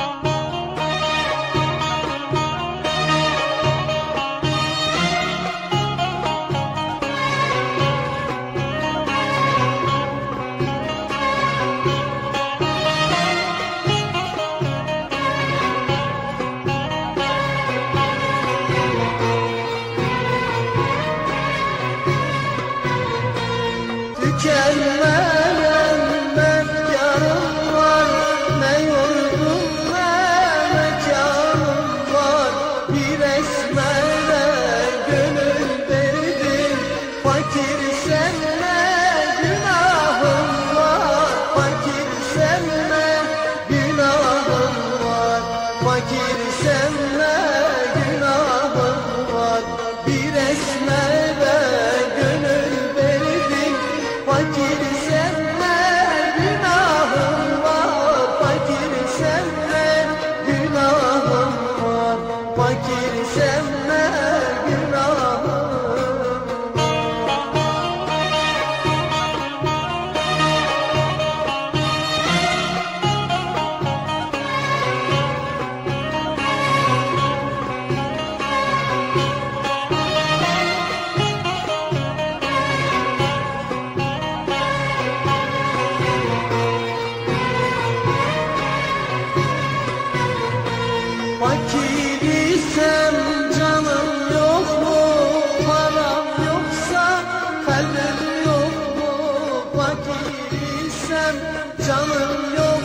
Bye. Fakir sevme günahım var. Bir esmere Makilisem canım yok mu? Param yoksa kalbim yok mu? Makilisem canım yok